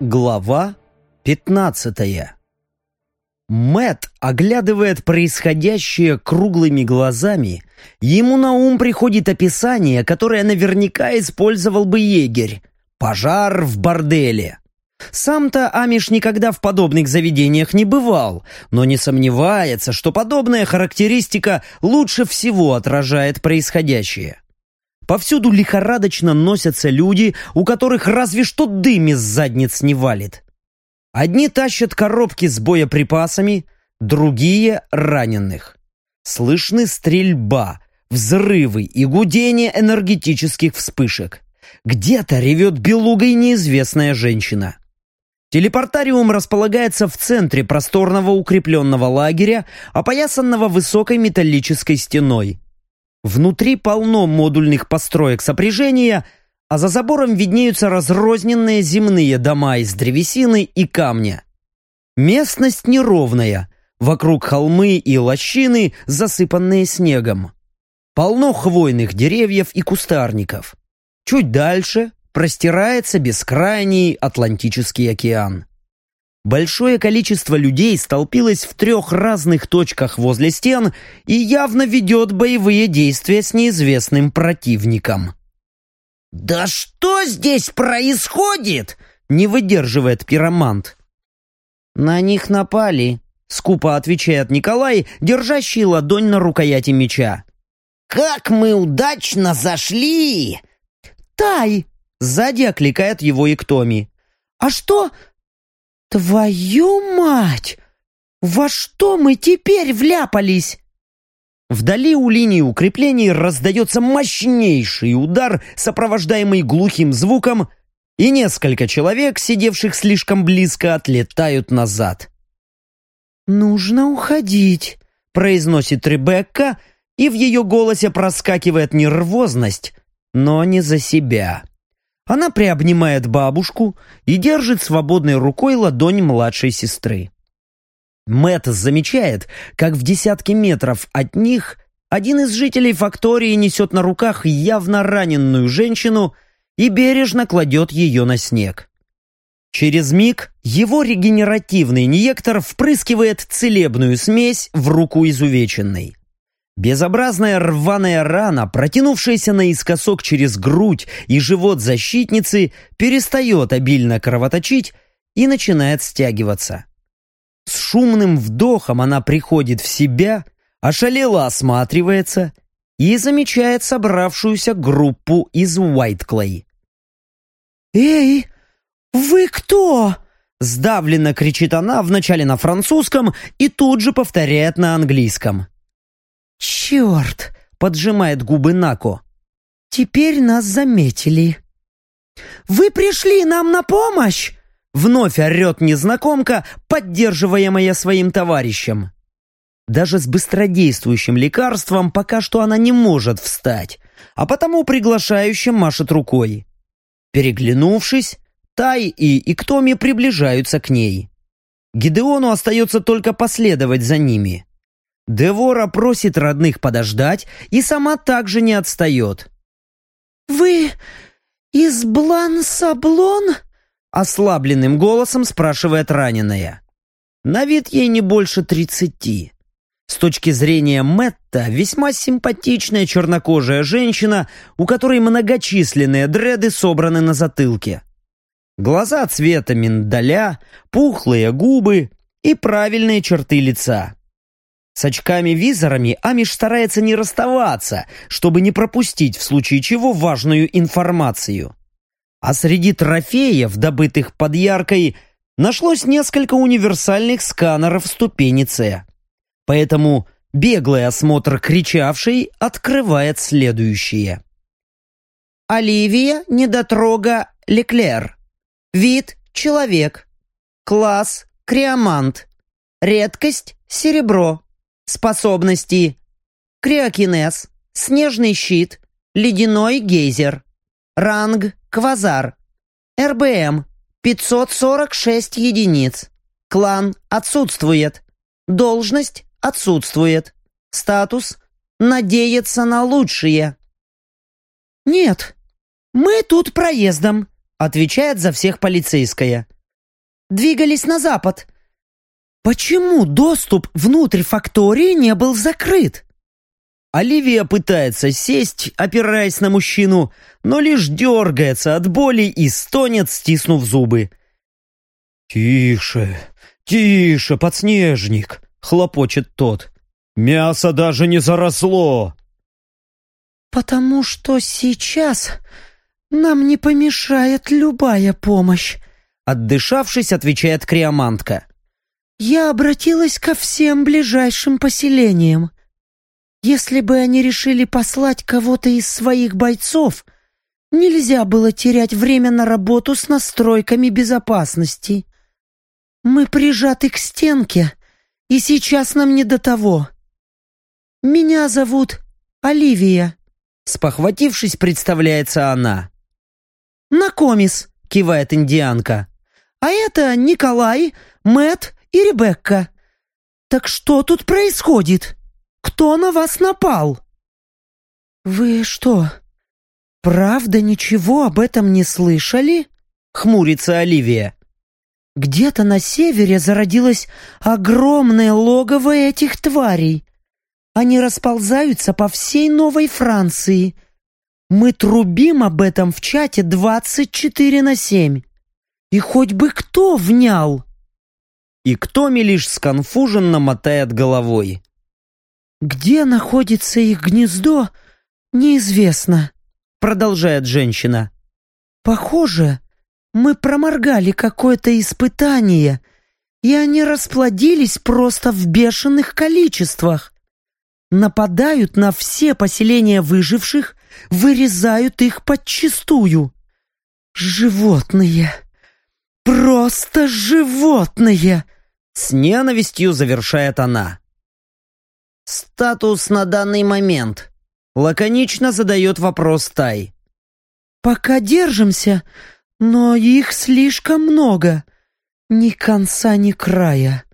Глава 15 Мэт оглядывает происходящее круглыми глазами. Ему на ум приходит описание, которое наверняка использовал бы егерь. Пожар в борделе. Сам-то Амиш никогда в подобных заведениях не бывал, но не сомневается, что подобная характеристика лучше всего отражает происходящее. Повсюду лихорадочно носятся люди, у которых разве что дым из задниц не валит. Одни тащат коробки с боеприпасами, другие — раненых. Слышны стрельба, взрывы и гудение энергетических вспышек. Где-то ревет белугой неизвестная женщина. Телепортариум располагается в центре просторного укрепленного лагеря, опоясанного высокой металлической стеной. Внутри полно модульных построек сопряжения, а за забором виднеются разрозненные земные дома из древесины и камня. Местность неровная, вокруг холмы и лощины, засыпанные снегом. Полно хвойных деревьев и кустарников. Чуть дальше простирается бескрайний Атлантический океан. Большое количество людей столпилось в трех разных точках возле стен и явно ведет боевые действия с неизвестным противником. «Да что здесь происходит?» — не выдерживает пиромант. «На них напали», — скупо отвечает Николай, держащий ладонь на рукояти меча. «Как мы удачно зашли!» «Тай!» — сзади окликает его Иктоми. «А что «Твою мать! Во что мы теперь вляпались?» Вдали у линии укреплений раздается мощнейший удар, сопровождаемый глухим звуком, и несколько человек, сидевших слишком близко, отлетают назад. «Нужно уходить», — произносит Ребекка, и в ее голосе проскакивает нервозность, но не за себя. Она приобнимает бабушку и держит свободной рукой ладонь младшей сестры. Мэтт замечает, как в десятке метров от них один из жителей фактории несет на руках явно раненную женщину и бережно кладет ее на снег. Через миг его регенеративный инъектор впрыскивает целебную смесь в руку изувеченной. Безобразная рваная рана, протянувшаяся наискосок через грудь и живот защитницы, перестает обильно кровоточить и начинает стягиваться. С шумным вдохом она приходит в себя, ошалело осматривается и замечает собравшуюся группу из Уайтклей. «Эй, вы кто?» Сдавленно кричит она вначале на французском и тут же повторяет на английском. «Черт!» — поджимает губы Нако. «Теперь нас заметили». «Вы пришли нам на помощь!» Вновь орет незнакомка, поддерживаемая своим товарищем. Даже с быстродействующим лекарством пока что она не может встать, а потому приглашающим машет рукой. Переглянувшись, Тай и Иктоми приближаются к ней. Гидеону остается только последовать за ними. Девора просит родных подождать и сама также не отстает. «Вы из Блан-Саблон?» Ослабленным голосом спрашивает раненая. На вид ей не больше тридцати. С точки зрения Мэтта, весьма симпатичная чернокожая женщина, у которой многочисленные дреды собраны на затылке. Глаза цвета миндаля, пухлые губы и правильные черты лица. С очками-визорами Амиш старается не расставаться, чтобы не пропустить в случае чего важную информацию. А среди трофеев, добытых под яркой, нашлось несколько универсальных сканеров ступени С. Поэтому беглый осмотр кричавшей открывает следующее. Оливия Недотрога Леклер. Вид – человек. Класс – криомант. Редкость – серебро. Способности. Криокинез. Снежный щит. Ледяной гейзер. Ранг Квазар. РБМ 546 единиц. Клан отсутствует. Должность отсутствует. Статус надеяться на лучшее. Нет, мы тут проездом, отвечает за всех полицейская. двигались на запад. Почему доступ внутрь фактории не был закрыт? Оливия пытается сесть, опираясь на мужчину, но лишь дергается от боли и стонет, стиснув зубы. «Тише, тише, подснежник!» — хлопочет тот. «Мясо даже не заросло!» «Потому что сейчас нам не помешает любая помощь», — отдышавшись, отвечает криомантка. «Я обратилась ко всем ближайшим поселениям. Если бы они решили послать кого-то из своих бойцов, нельзя было терять время на работу с настройками безопасности. Мы прижаты к стенке, и сейчас нам не до того. Меня зовут Оливия. Спохватившись, представляется она. «Накомис», — кивает индианка. «А это Николай, Мэт и Ребекка. Так что тут происходит?» Кто на вас напал?» «Вы что, правда ничего об этом не слышали?» — хмурится Оливия. «Где-то на севере зародилось огромное логово этих тварей. Они расползаются по всей Новой Франции. Мы трубим об этом в чате 24 на 7. И хоть бы кто внял!» И Ктоми лишь сконфуженно мотает головой. «Где находится их гнездо, неизвестно», — продолжает женщина. «Похоже, мы проморгали какое-то испытание, и они расплодились просто в бешеных количествах. Нападают на все поселения выживших, вырезают их подчистую. Животные! Просто животные!» С ненавистью завершает она. «Статус на данный момент?» Лаконично задает вопрос Тай. «Пока держимся, но их слишком много. Ни конца, ни края.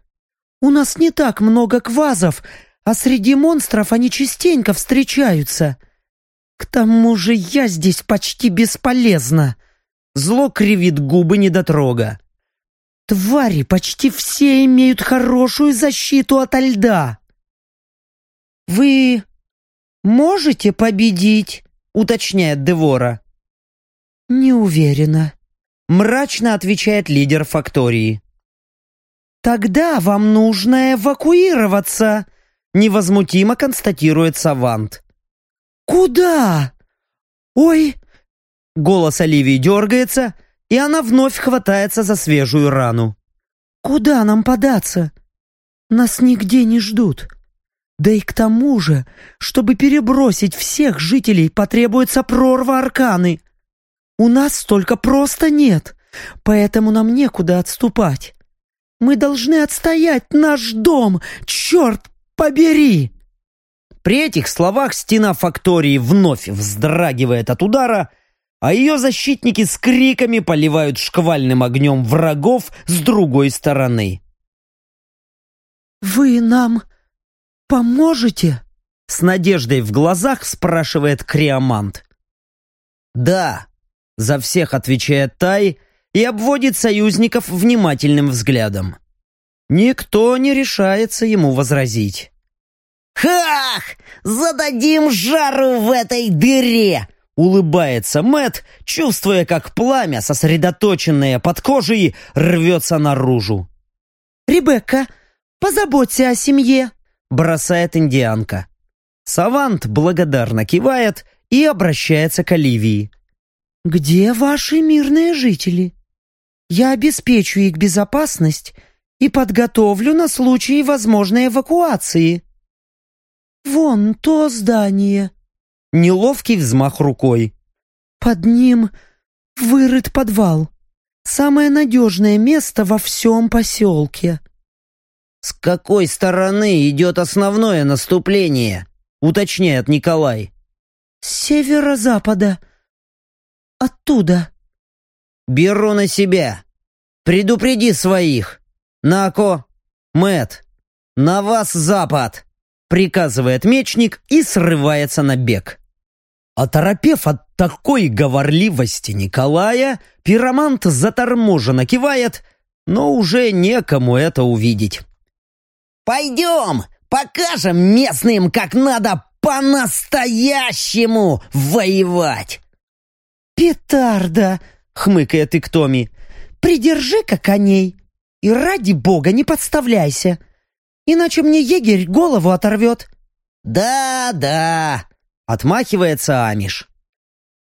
У нас не так много квазов, а среди монстров они частенько встречаются. К тому же я здесь почти бесполезна». Зло кривит губы недотрога. «Твари почти все имеют хорошую защиту ото льда». «Вы можете победить?» — уточняет Девора. «Не уверена», — мрачно отвечает лидер фактории. «Тогда вам нужно эвакуироваться», — невозмутимо констатирует Савант. «Куда?» «Ой!» Голос Оливии дергается, и она вновь хватается за свежую рану. «Куда нам податься? Нас нигде не ждут. Да и к тому же, чтобы перебросить всех жителей, потребуется прорва арканы. У нас столько просто нет, поэтому нам некуда отступать. Мы должны отстоять наш дом, черт побери!» При этих словах стена фактории вновь вздрагивает от удара, а ее защитники с криками поливают шквальным огнем врагов с другой стороны. «Вы нам «Поможете?» — с надеждой в глазах спрашивает Криомант. «Да», — за всех отвечает Тай и обводит союзников внимательным взглядом. Никто не решается ему возразить. «Хах! Зададим жару в этой дыре!» Улыбается Мэт, чувствуя, как пламя, сосредоточенное под кожей, рвется наружу. «Ребекка, позаботься о семье!» бросает индианка. Савант благодарно кивает и обращается к Оливии. «Где ваши мирные жители? Я обеспечу их безопасность и подготовлю на случай возможной эвакуации». «Вон то здание». Неловкий взмах рукой. «Под ним вырыт подвал. Самое надежное место во всем поселке». «С какой стороны идет основное наступление?» — уточняет Николай. «С северо-запада. Оттуда». «Беру на себя. Предупреди своих. Нако, Мэт, на вас запад!» — приказывает мечник и срывается на бег. Оторопев от такой говорливости Николая, пиромант заторможенно кивает но уже некому это увидеть. «Пойдем, покажем местным, как надо по-настоящему воевать!» «Петарда!» — хмыкает Иктоми. «Придержи-ка коней и ради бога не подставляйся, иначе мне егерь голову оторвет». «Да-да!» — отмахивается Амиш.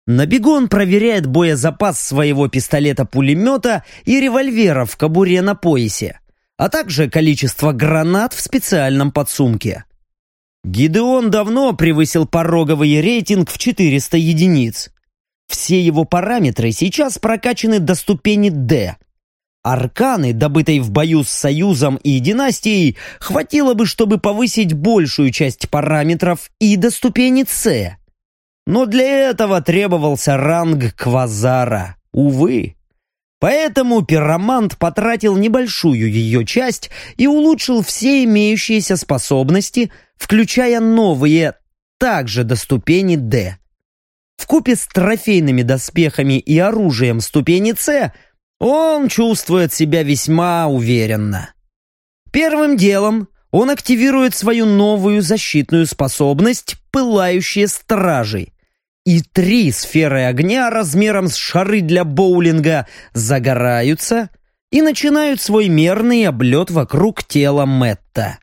На бегу он проверяет боезапас своего пистолета-пулемета и револьвера в кобуре на поясе, а также количество гранат в специальном подсумке. Гидеон давно превысил пороговый рейтинг в 400 единиц. Все его параметры сейчас прокачаны до ступени D. Арканы, добытой в бою с Союзом и Династией, хватило бы, чтобы повысить большую часть параметров и до ступени С. Но для этого требовался ранг Квазара. Увы. Поэтому пиромант потратил небольшую ее часть и улучшил все имеющиеся способности, включая новые, также до ступени D. Вкупе с трофейными доспехами и оружием ступени С он чувствует себя весьма уверенно. Первым делом он активирует свою новую защитную способность «Пылающие стражи», и три сферы огня размером с шары для боулинга загораются и начинают свой мерный облет вокруг тела Мэтта.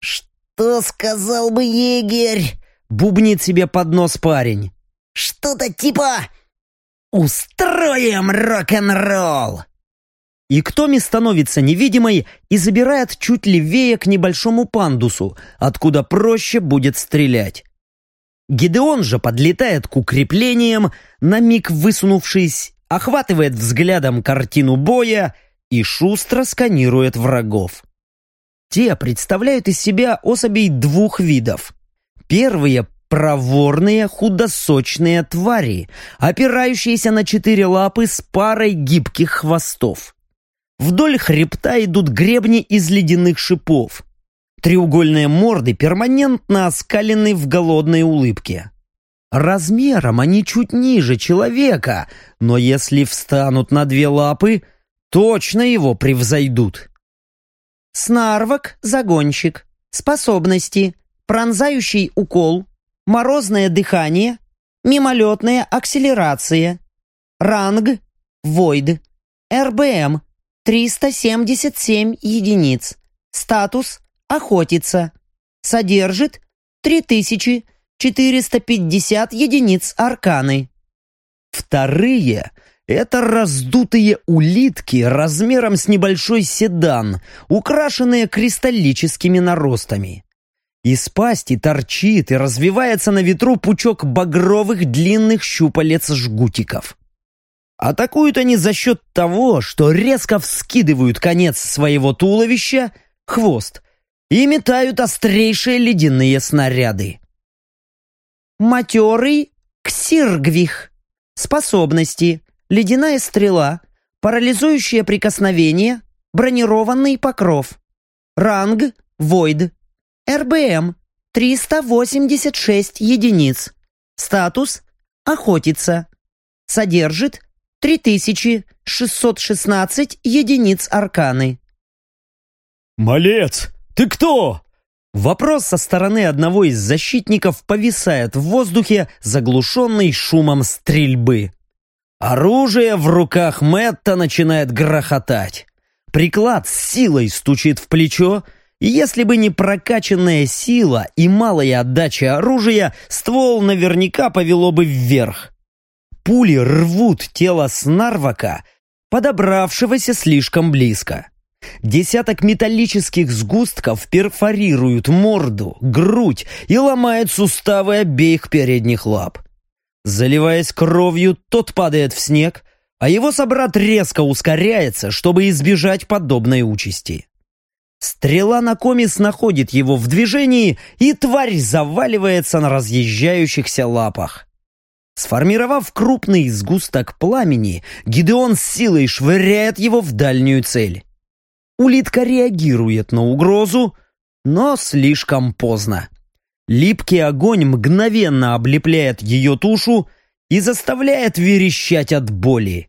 «Что сказал бы егерь?» Бубнит себе под нос парень. «Что-то типа «Устроим рок-н-ролл!» И Ктоми становится невидимой и забирает чуть левее к небольшому пандусу, откуда проще будет стрелять. Гидеон же подлетает к укреплениям, на миг высунувшись, охватывает взглядом картину боя и шустро сканирует врагов. Те представляют из себя особей двух видов. Первые – проворные худосочные твари, опирающиеся на четыре лапы с парой гибких хвостов. Вдоль хребта идут гребни из ледяных шипов. Треугольные морды перманентно оскалены в голодной улыбке. Размером они чуть ниже человека, но если встанут на две лапы, точно его превзойдут. Снарвок, загонщик. Способности. Пронзающий укол. Морозное дыхание. Мимолетная акселерация. Ранг. Войд. РБМ. 377 единиц. Статус. Охотится. Содержит 3450 единиц арканы. Вторые это раздутые улитки размером с небольшой седан, украшенные кристаллическими наростами. Из пасти торчит и развивается на ветру пучок багровых длинных щупалец-жгутиков. Атакуют они за счет того, что резко вскидывают конец своего туловища, хвост, и метают острейшие ледяные снаряды. Матерый ксиргвих. Способности. Ледяная стрела. Парализующее прикосновение. Бронированный покров. Ранг. Войд. РБМ. 386 единиц. Статус. Охотиться. Содержит 3616 единиц арканы. «Малец, ты кто?» Вопрос со стороны одного из защитников повисает в воздухе, заглушенный шумом стрельбы. Оружие в руках Мэтта начинает грохотать. Приклад с силой стучит в плечо, если бы не прокачанная сила и малая отдача оружия, ствол наверняка повело бы вверх. Пули рвут тело Снарвака, подобравшегося слишком близко. Десяток металлических сгустков перфорируют морду, грудь и ломают суставы обеих передних лап. Заливаясь кровью, тот падает в снег, а его собрат резко ускоряется, чтобы избежать подобной участи. Стрела на комис находит его в движении, и тварь заваливается на разъезжающихся лапах. Сформировав крупный сгусток пламени, Гидеон с силой швыряет его в дальнюю цель. Улитка реагирует на угрозу, но слишком поздно. Липкий огонь мгновенно облепляет ее тушу и заставляет верещать от боли.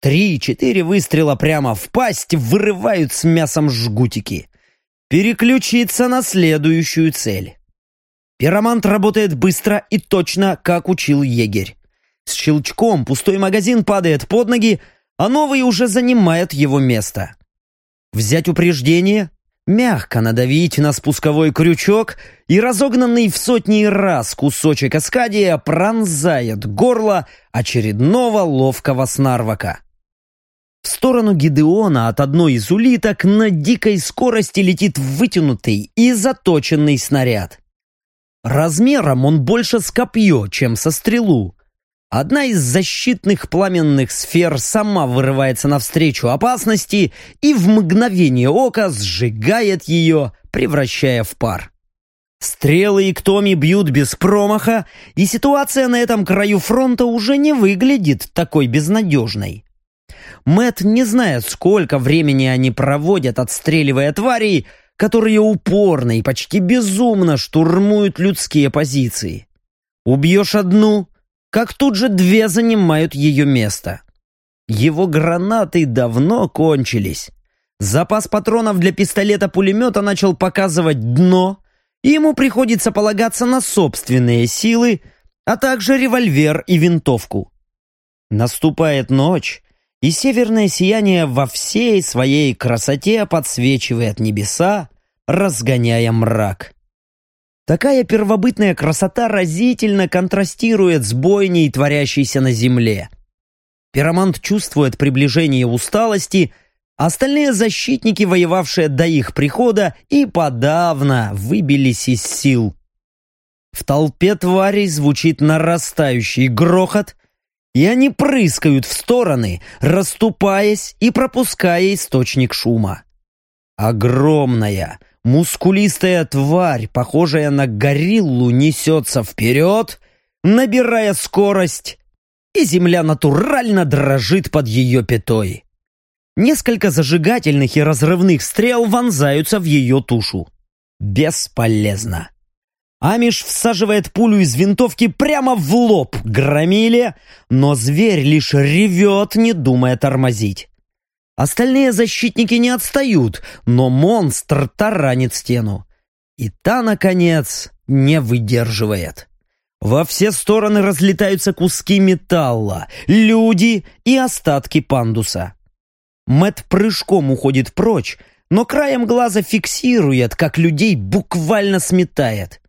Три-четыре выстрела прямо в пасть вырывают с мясом жгутики. Переключиться на следующую цель. Пиромант работает быстро и точно, как учил егерь. С щелчком пустой магазин падает под ноги, а новый уже занимает его место. Взять упреждение, мягко надавить на спусковой крючок, и разогнанный в сотни раз кусочек Аскадия пронзает горло очередного ловкого снарвака. В сторону Гидеона от одной из улиток на дикой скорости летит вытянутый и заточенный снаряд. Размером он больше с копье, чем со стрелу. Одна из защитных пламенных сфер сама вырывается навстречу опасности и в мгновение ока сжигает ее, превращая в пар. Стрелы и ктоми бьют без промаха, и ситуация на этом краю фронта уже не выглядит такой безнадежной. Мэт не знает, сколько времени они проводят, отстреливая тварей, которые упорно и почти безумно штурмуют людские позиции. Убьешь одну, как тут же две занимают ее место. Его гранаты давно кончились. Запас патронов для пистолета-пулемета начал показывать дно, и ему приходится полагаться на собственные силы, а также револьвер и винтовку. Наступает ночь, и северное сияние во всей своей красоте подсвечивает небеса, разгоняя мрак. Такая первобытная красота разительно контрастирует с бойней, творящейся на земле. Пиромант чувствует приближение усталости, остальные защитники, воевавшие до их прихода, и подавно выбились из сил. В толпе тварей звучит нарастающий грохот, и они прыскают в стороны, расступаясь и пропуская источник шума. Огромная, Мускулистая тварь, похожая на гориллу, несется вперед, набирая скорость, и земля натурально дрожит под ее пятой. Несколько зажигательных и разрывных стрел вонзаются в ее тушу. Бесполезно. Амиш всаживает пулю из винтовки прямо в лоб громиле, но зверь лишь ревет, не думая тормозить. Остальные защитники не отстают, но монстр таранит стену. И та, наконец, не выдерживает. Во все стороны разлетаются куски металла, люди и остатки пандуса. Мэт прыжком уходит прочь, но краем глаза фиксирует, как людей буквально сметает.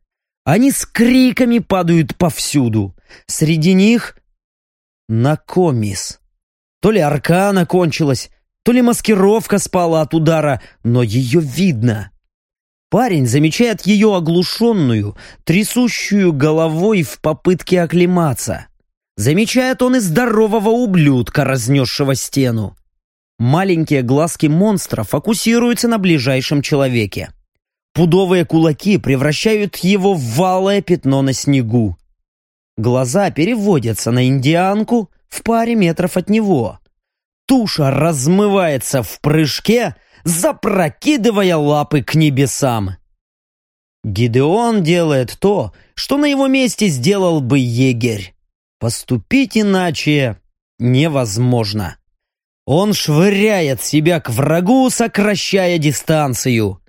Они с криками падают повсюду. Среди них Накомис. То ли аркана кончилась, то ли маскировка спала от удара, но ее видно. Парень замечает ее оглушенную, трясущую головой в попытке оклематься. Замечает он и здорового ублюдка, разнесшего стену. Маленькие глазки монстра фокусируются на ближайшем человеке. Пудовые кулаки превращают его в валое пятно на снегу. Глаза переводятся на индианку в паре метров от него туша размывается в прыжке, запрокидывая лапы к небесам. Гидеон делает то, что на его месте сделал бы егерь. Поступить иначе невозможно. Он швыряет себя к врагу, сокращая дистанцию,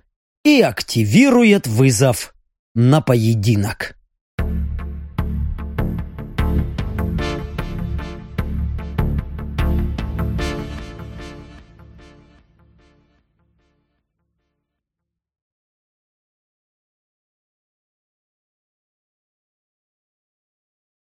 и активирует вызов на поединок.